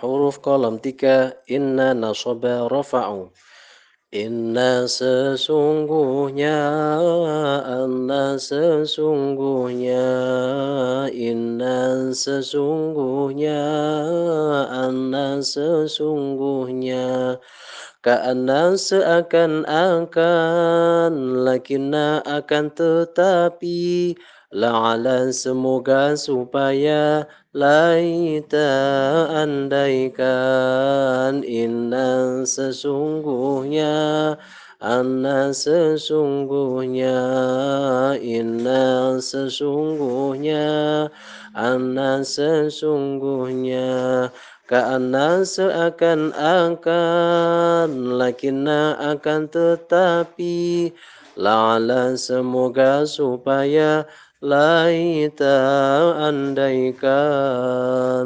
Huruf kolom tiga, inna nasaba rafa'u. Inna sesungguhnya, anna sesungguhnya, inna sesungguhnya, anna sesungguhnya. Ka'anna seakan-akan, lakinna akan tetapi, la'ala semoga supaya, laita andaikan, inna sesungguhnya, anna sesungguhnya, inna sesungguhnya, anna sesungguhnya. Ka'anna seakan-akan, lakinna akan tetapi, la'ala semoga supaya, laita andaikan.